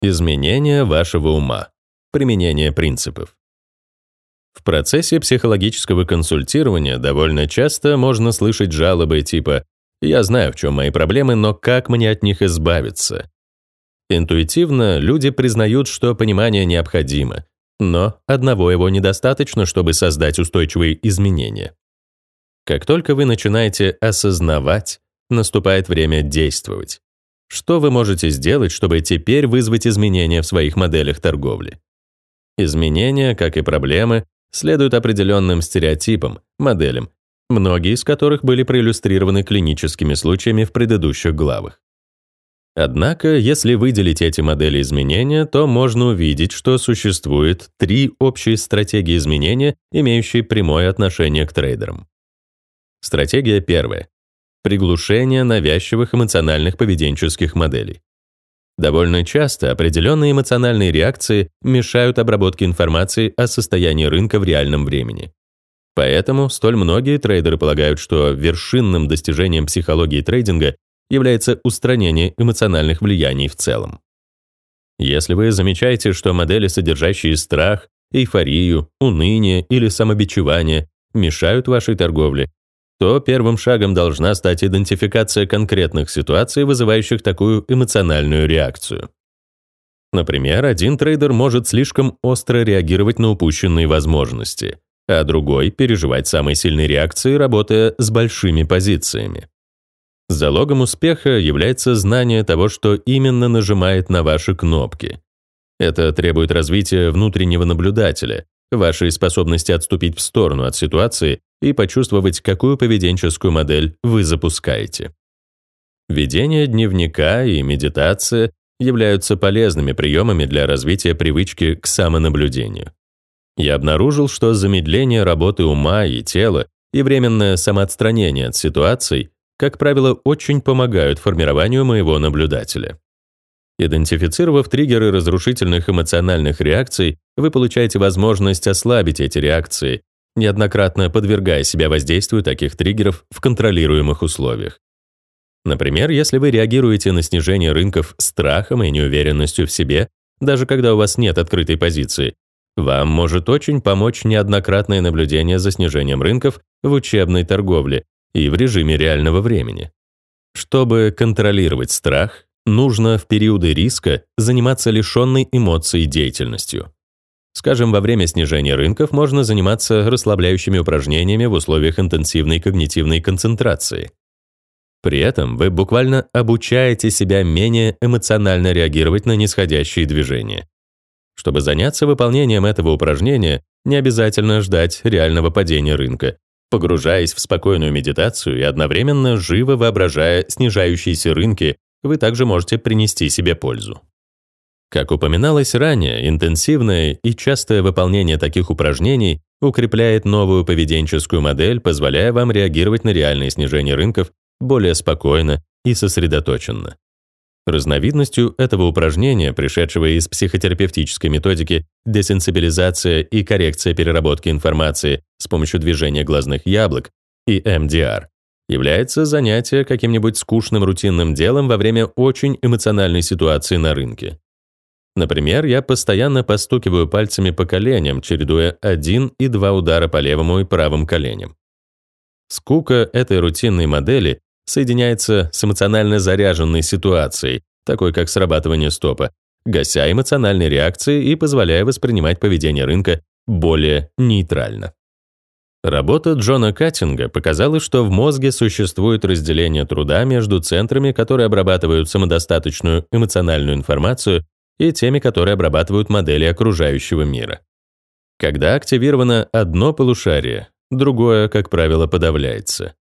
Изменение вашего ума. Применение принципов. В процессе психологического консультирования довольно часто можно слышать жалобы типа «Я знаю, в чем мои проблемы, но как мне от них избавиться?» Интуитивно люди признают, что понимание необходимо, но одного его недостаточно, чтобы создать устойчивые изменения. Как только вы начинаете осознавать, наступает время действовать. Что вы можете сделать, чтобы теперь вызвать изменения в своих моделях торговли? Изменения, как и проблемы, следуют определенным стереотипам, моделям, многие из которых были проиллюстрированы клиническими случаями в предыдущих главах. Однако, если выделить эти модели изменения, то можно увидеть, что существует три общие стратегии изменения, имеющие прямое отношение к трейдерам. Стратегия первая приглушение навязчивых эмоциональных поведенческих моделей. Довольно часто определенные эмоциональные реакции мешают обработке информации о состоянии рынка в реальном времени. Поэтому столь многие трейдеры полагают, что вершинным достижением психологии трейдинга является устранение эмоциональных влияний в целом. Если вы замечаете, что модели, содержащие страх, эйфорию, уныние или самобичевание, мешают вашей торговле, то первым шагом должна стать идентификация конкретных ситуаций, вызывающих такую эмоциональную реакцию. Например, один трейдер может слишком остро реагировать на упущенные возможности, а другой переживать самой сильной реакции, работая с большими позициями. Залогом успеха является знание того, что именно нажимает на ваши кнопки. Это требует развития внутреннего наблюдателя, вашей способности отступить в сторону от ситуации и почувствовать, какую поведенческую модель вы запускаете. Ведение дневника и медитация являются полезными приемами для развития привычки к самонаблюдению. Я обнаружил, что замедление работы ума и тела и временное самоотстранение от ситуаций, как правило, очень помогают формированию моего наблюдателя. Идентифицировав триггеры разрушительных эмоциональных реакций, вы получаете возможность ослабить эти реакции, неоднократно подвергая себя воздействию таких триггеров в контролируемых условиях. Например, если вы реагируете на снижение рынков страхом и неуверенностью в себе, даже когда у вас нет открытой позиции, вам может очень помочь неоднократное наблюдение за снижением рынков в учебной торговле и в режиме реального времени. Чтобы контролировать страх, нужно в периоды риска заниматься лишенной эмоций деятельностью. Скажем, во время снижения рынков можно заниматься расслабляющими упражнениями в условиях интенсивной когнитивной концентрации. При этом вы буквально обучаете себя менее эмоционально реагировать на нисходящие движения. Чтобы заняться выполнением этого упражнения, не обязательно ждать реального падения рынка, погружаясь в спокойную медитацию и одновременно живо воображая снижающиеся рынки вы также можете принести себе пользу. Как упоминалось ранее, интенсивное и частое выполнение таких упражнений укрепляет новую поведенческую модель, позволяя вам реагировать на реальные снижения рынков более спокойно и сосредоточенно. Разновидностью этого упражнения, пришедшего из психотерапевтической методики десенсибилизация и коррекция переработки информации с помощью движения глазных яблок и МДР, является занятие каким-нибудь скучным рутинным делом во время очень эмоциональной ситуации на рынке. Например, я постоянно постукиваю пальцами по коленям, чередуя один и два удара по левому и правым коленям. Скука этой рутинной модели соединяется с эмоционально заряженной ситуацией, такой как срабатывание стопа, гася эмоциональные реакции и позволяя воспринимать поведение рынка более нейтрально. Работа Джона Каттинга показала, что в мозге существует разделение труда между центрами, которые обрабатывают самодостаточную эмоциональную информацию, и теми, которые обрабатывают модели окружающего мира. Когда активировано одно полушарие, другое, как правило, подавляется.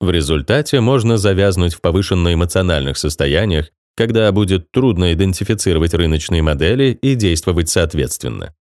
В результате можно завязнуть в повышенно эмоциональных состояниях, когда будет трудно идентифицировать рыночные модели и действовать соответственно.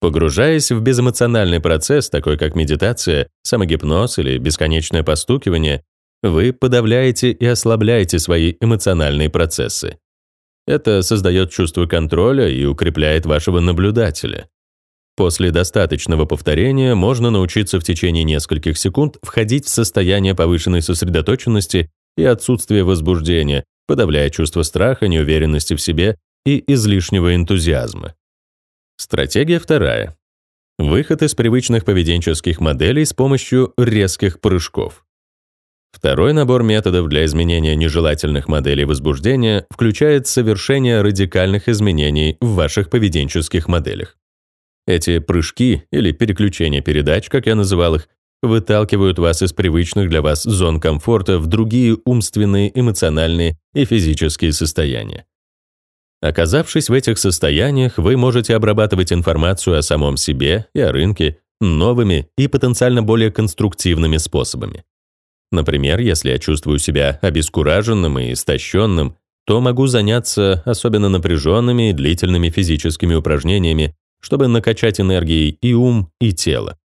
Погружаясь в безэмоциональный процесс, такой как медитация, самогипноз или бесконечное постукивание, вы подавляете и ослабляете свои эмоциональные процессы. Это создает чувство контроля и укрепляет вашего наблюдателя. После достаточного повторения можно научиться в течение нескольких секунд входить в состояние повышенной сосредоточенности и отсутствия возбуждения, подавляя чувство страха, неуверенности в себе и излишнего энтузиазма. Стратегия вторая. Выход из привычных поведенческих моделей с помощью резких прыжков. Второй набор методов для изменения нежелательных моделей возбуждения включает совершение радикальных изменений в ваших поведенческих моделях. Эти прыжки или переключения передач, как я называл их, выталкивают вас из привычных для вас зон комфорта в другие умственные, эмоциональные и физические состояния. Оказавшись в этих состояниях, вы можете обрабатывать информацию о самом себе и о рынке новыми и потенциально более конструктивными способами. Например, если я чувствую себя обескураженным и истощенным, то могу заняться особенно напряженными и длительными физическими упражнениями, чтобы накачать энергией и ум, и тело.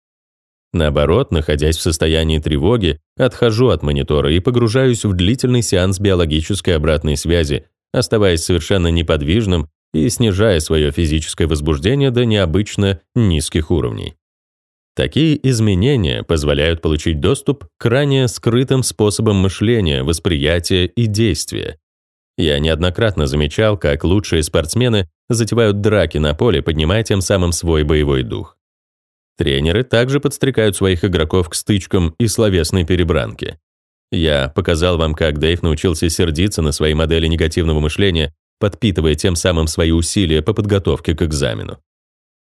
Наоборот, находясь в состоянии тревоги, отхожу от монитора и погружаюсь в длительный сеанс биологической обратной связи, оставаясь совершенно неподвижным и снижая свое физическое возбуждение до необычно низких уровней. Такие изменения позволяют получить доступ к ранее скрытым способам мышления, восприятия и действия. Я неоднократно замечал, как лучшие спортсмены затевают драки на поле, поднимая тем самым свой боевой дух. Тренеры также подстрекают своих игроков к стычкам и словесной перебранке. Я показал вам, как Дэйв научился сердиться на свои модели негативного мышления, подпитывая тем самым свои усилия по подготовке к экзамену.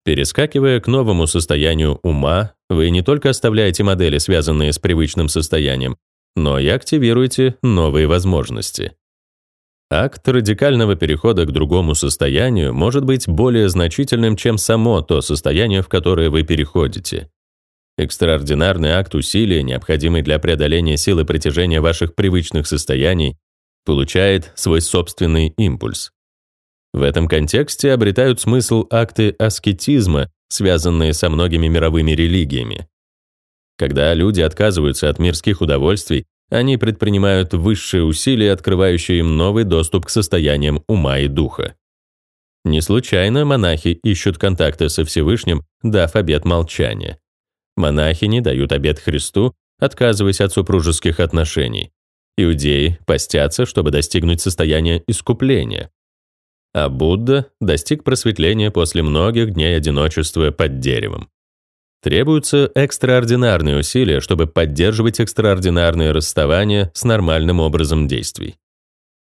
Перескакивая к новому состоянию ума, вы не только оставляете модели, связанные с привычным состоянием, но и активируете новые возможности. Акт радикального перехода к другому состоянию может быть более значительным, чем само то состояние, в которое вы переходите. Экстраординарный акт усилия, необходимый для преодоления силы притяжения ваших привычных состояний, получает свой собственный импульс. В этом контексте обретают смысл акты аскетизма, связанные со многими мировыми религиями. Когда люди отказываются от мирских удовольствий, они предпринимают высшие усилия, открывающие им новый доступ к состояниям ума и духа. Не случайно монахи ищут контакты со Всевышним, дав обет молчания. Монахини дают обет Христу, отказываясь от супружеских отношений. Иудеи постятся, чтобы достигнуть состояния искупления. А Будда достиг просветления после многих дней одиночества под деревом. Требуются экстраординарные усилия, чтобы поддерживать экстраординарные расставания с нормальным образом действий.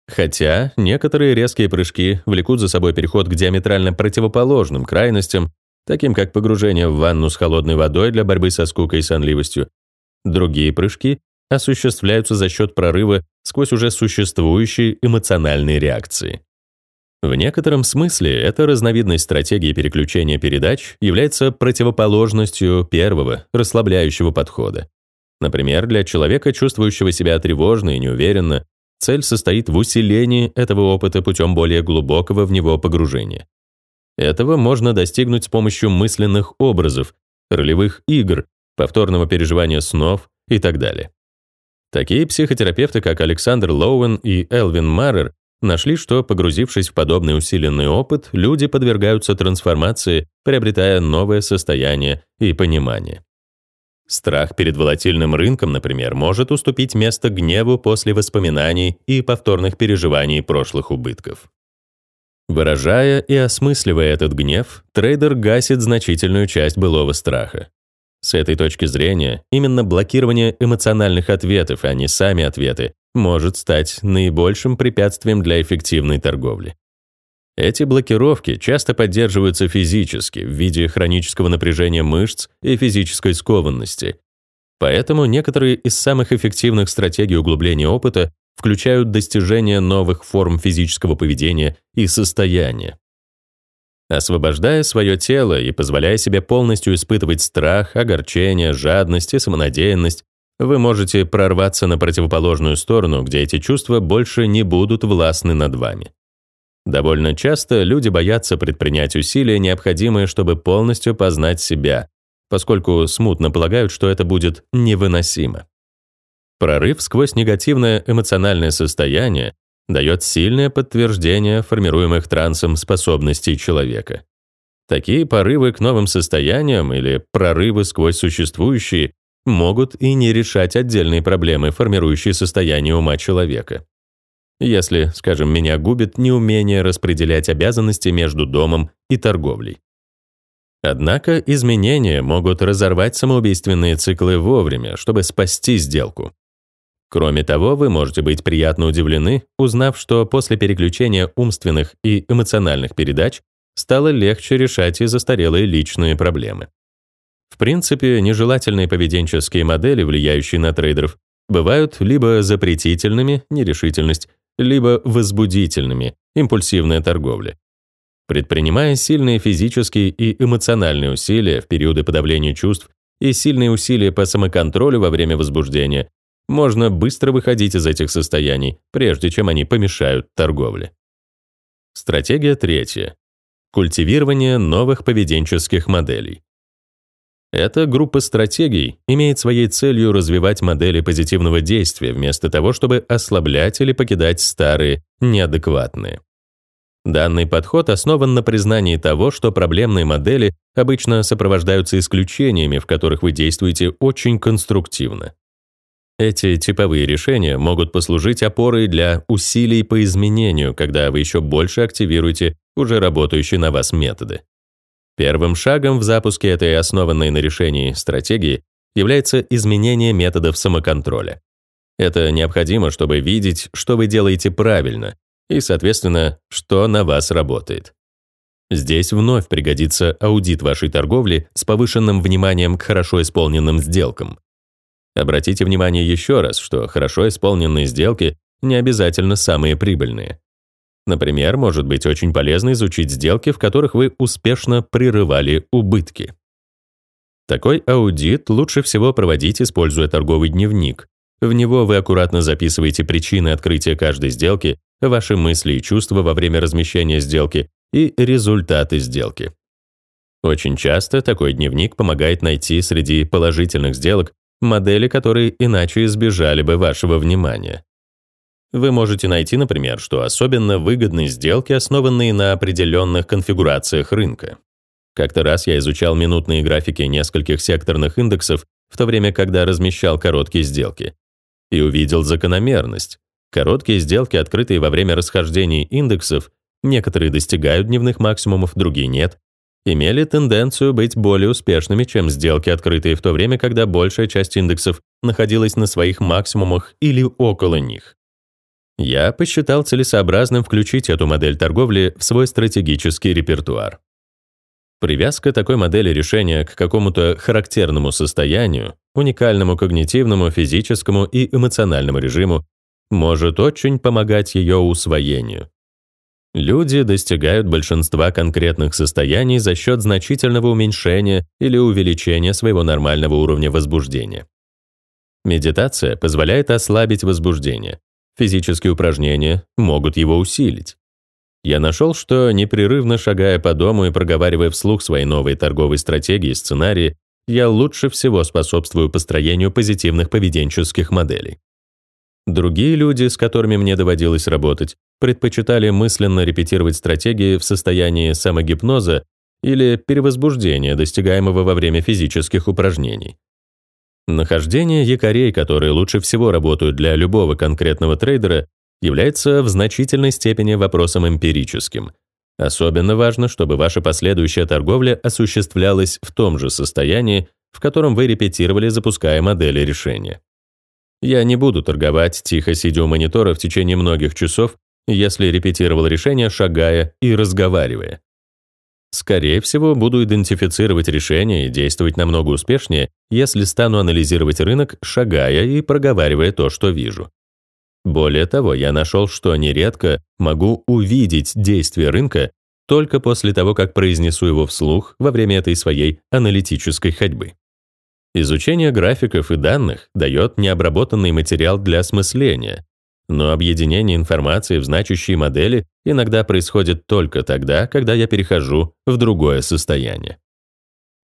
Хотя некоторые резкие прыжки влекут за собой переход к диаметрально противоположным крайностям, таким как погружение в ванну с холодной водой для борьбы со скукой и сонливостью. Другие прыжки осуществляются за счет прорыва сквозь уже существующие эмоциональные реакции. В некотором смысле эта разновидность стратегии переключения передач является противоположностью первого, расслабляющего подхода. Например, для человека, чувствующего себя тревожно и неуверенно, цель состоит в усилении этого опыта путем более глубокого в него погружения. Этого можно достигнуть с помощью мысленных образов, ролевых игр, повторного переживания снов и так далее. Такие психотерапевты, как Александр Лоуэн и Элвин Маррер, нашли, что, погрузившись в подобный усиленный опыт, люди подвергаются трансформации, приобретая новое состояние и понимание. Страх перед волатильным рынком, например, может уступить место гневу после воспоминаний и повторных переживаний прошлых убытков. Выражая и осмысливая этот гнев, трейдер гасит значительную часть былого страха. С этой точки зрения, именно блокирование эмоциональных ответов, а не сами ответы, может стать наибольшим препятствием для эффективной торговли. Эти блокировки часто поддерживаются физически в виде хронического напряжения мышц и физической скованности. Поэтому некоторые из самых эффективных стратегий углубления опыта включают достижение новых форм физического поведения и состояния. Освобождая свое тело и позволяя себе полностью испытывать страх, огорчение, жадность и самонадеянность, вы можете прорваться на противоположную сторону, где эти чувства больше не будут властны над вами. Довольно часто люди боятся предпринять усилия, необходимые, чтобы полностью познать себя, поскольку смутно полагают, что это будет невыносимо. Прорыв сквозь негативное эмоциональное состояние дает сильное подтверждение формируемых трансом способностей человека. Такие порывы к новым состояниям или прорывы сквозь существующие могут и не решать отдельные проблемы, формирующие состояние ума человека. если, скажем, меня губит неумение распределять обязанности между домом и торговлей. Однако изменения могут разорвать самоубийственные циклы вовремя, чтобы спасти сделку. Кроме того, вы можете быть приятно удивлены, узнав, что после переключения умственных и эмоциональных передач стало легче решать и застарелые личные проблемы. В принципе, нежелательные поведенческие модели, влияющие на трейдеров, бывают либо запретительными, нерешительность, либо возбудительными, импульсивная торговля. Предпринимая сильные физические и эмоциональные усилия в периоды подавления чувств и сильные усилия по самоконтролю во время возбуждения, можно быстро выходить из этих состояний, прежде чем они помешают торговле. Стратегия третья. Культивирование новых поведенческих моделей. Эта группа стратегий имеет своей целью развивать модели позитивного действия вместо того, чтобы ослаблять или покидать старые, неадекватные. Данный подход основан на признании того, что проблемные модели обычно сопровождаются исключениями, в которых вы действуете очень конструктивно. Эти типовые решения могут послужить опорой для усилий по изменению, когда вы еще больше активируете уже работающие на вас методы. Первым шагом в запуске этой основанной на решении стратегии является изменение методов самоконтроля. Это необходимо, чтобы видеть, что вы делаете правильно, и, соответственно, что на вас работает. Здесь вновь пригодится аудит вашей торговли с повышенным вниманием к хорошо исполненным сделкам. Обратите внимание еще раз, что хорошо исполненные сделки не обязательно самые прибыльные. Например, может быть очень полезно изучить сделки, в которых вы успешно прерывали убытки. Такой аудит лучше всего проводить, используя торговый дневник. В него вы аккуратно записываете причины открытия каждой сделки, ваши мысли и чувства во время размещения сделки и результаты сделки. Очень часто такой дневник помогает найти среди положительных сделок модели, которые иначе избежали бы вашего внимания. Вы можете найти, например, что особенно выгодны сделки, основанные на определенных конфигурациях рынка. Как-то раз я изучал минутные графики нескольких секторных индексов, в то время, когда размещал короткие сделки, и увидел закономерность. Короткие сделки, открытые во время расхождений индексов, некоторые достигают дневных максимумов, другие нет, имели тенденцию быть более успешными, чем сделки, открытые в то время, когда большая часть индексов находилась на своих максимумах или около них. Я посчитал целесообразным включить эту модель торговли в свой стратегический репертуар. Привязка такой модели решения к какому-то характерному состоянию, уникальному когнитивному, физическому и эмоциональному режиму может очень помогать ее усвоению. Люди достигают большинства конкретных состояний за счет значительного уменьшения или увеличения своего нормального уровня возбуждения. Медитация позволяет ослабить возбуждение. Физические упражнения могут его усилить. Я нашел, что непрерывно шагая по дому и проговаривая вслух свои новые торговые стратегии и сценарии, я лучше всего способствую построению позитивных поведенческих моделей. Другие люди, с которыми мне доводилось работать, предпочитали мысленно репетировать стратегии в состоянии самогипноза или перевозбуждения, достигаемого во время физических упражнений. Нахождение якорей, которые лучше всего работают для любого конкретного трейдера, является в значительной степени вопросом эмпирическим. Особенно важно, чтобы ваша последующая торговля осуществлялась в том же состоянии, в котором вы репетировали, запуская модели решения. Я не буду торговать, тихо сидя у монитора в течение многих часов, если репетировал решение, шагая и разговаривая. Скорее всего, буду идентифицировать решения и действовать намного успешнее, если стану анализировать рынок, шагая и проговаривая то, что вижу. Более того, я нашел, что нередко могу увидеть действие рынка только после того, как произнесу его вслух во время этой своей аналитической ходьбы. Изучение графиков и данных дает необработанный материал для осмысления, но объединение информации в значащие модели иногда происходит только тогда, когда я перехожу в другое состояние.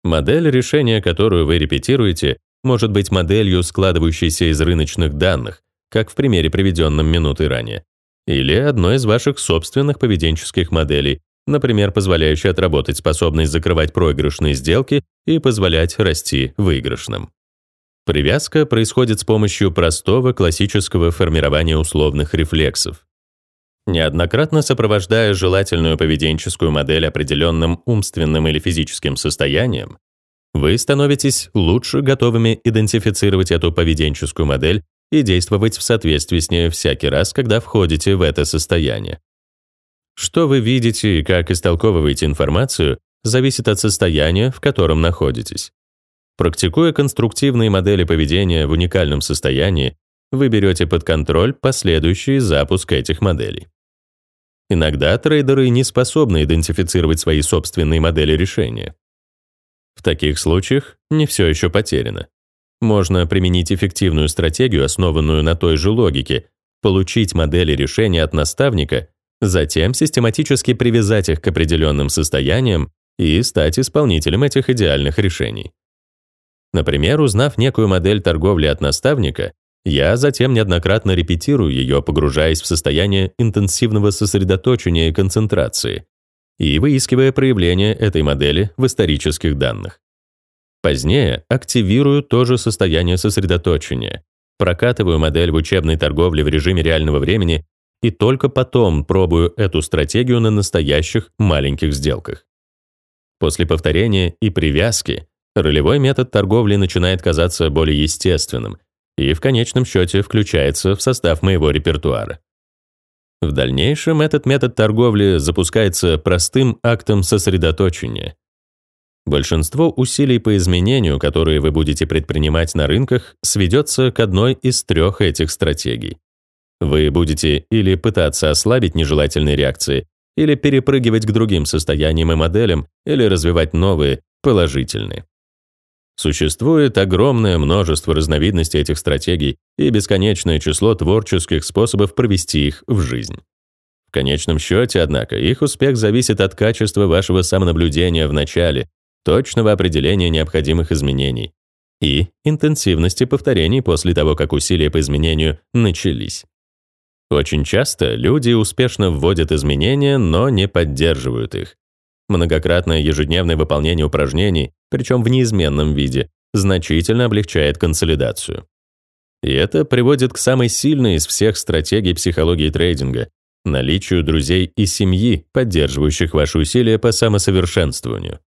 Модель решения, которую вы репетируете, может быть моделью, складывающейся из рыночных данных, как в примере, приведенном минутой ранее, или одной из ваших собственных поведенческих моделей, например, позволяющей отработать способность закрывать проигрышные сделки и позволять расти выигрышным. Привязка происходит с помощью простого классического формирования условных рефлексов. Неоднократно сопровождая желательную поведенческую модель определенным умственным или физическим состоянием, вы становитесь лучше готовыми идентифицировать эту поведенческую модель и действовать в соответствии с ней всякий раз, когда входите в это состояние. Что вы видите и как истолковываете информацию, зависит от состояния, в котором находитесь. Практикуя конструктивные модели поведения в уникальном состоянии, вы берете под контроль последующий запуск этих моделей. Иногда трейдеры не способны идентифицировать свои собственные модели решения. В таких случаях не все еще потеряно. Можно применить эффективную стратегию, основанную на той же логике, получить модели решения от наставника, затем систематически привязать их к определенным состояниям и стать исполнителем этих идеальных решений. Например, узнав некую модель торговли от наставника, я затем неоднократно репетирую ее, погружаясь в состояние интенсивного сосредоточения и концентрации, и выискивая проявления этой модели в исторических данных. Позднее активирую то же состояние сосредоточения, прокатываю модель в учебной торговле в режиме реального времени и только потом пробую эту стратегию на настоящих маленьких сделках. После повторения и привязки ролевой метод торговли начинает казаться более естественным и в конечном счете включается в состав моего репертуара. В дальнейшем этот метод торговли запускается простым актом сосредоточения. Большинство усилий по изменению, которые вы будете предпринимать на рынках, сведется к одной из трех этих стратегий. Вы будете или пытаться ослабить нежелательные реакции, или перепрыгивать к другим состояниям и моделям, или развивать новые, положительные. Существует огромное множество разновидностей этих стратегий и бесконечное число творческих способов провести их в жизнь. В конечном счете, однако, их успех зависит от качества вашего самонаблюдения в начале, точного определения необходимых изменений и интенсивности повторений после того, как усилия по изменению начались. Очень часто люди успешно вводят изменения, но не поддерживают их. Многократное ежедневное выполнение упражнений, причем в неизменном виде, значительно облегчает консолидацию. И это приводит к самой сильной из всех стратегий психологии трейдинга – наличию друзей и семьи, поддерживающих ваши усилия по самосовершенствованию.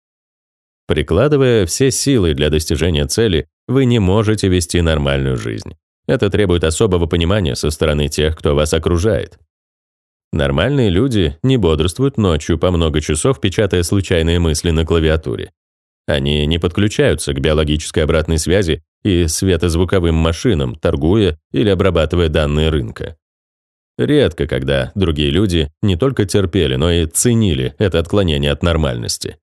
Прикладывая все силы для достижения цели, вы не можете вести нормальную жизнь. Это требует особого понимания со стороны тех, кто вас окружает. Нормальные люди не бодрствуют ночью по много часов, печатая случайные мысли на клавиатуре. Они не подключаются к биологической обратной связи и светозвуковым машинам, торгуя или обрабатывая данные рынка. Редко, когда другие люди не только терпели, но и ценили это отклонение от нормальности.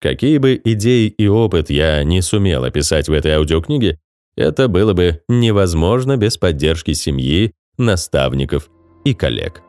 Какие бы идеи и опыт я не сумел описать в этой аудиокниге, это было бы невозможно без поддержки семьи, наставников и коллег.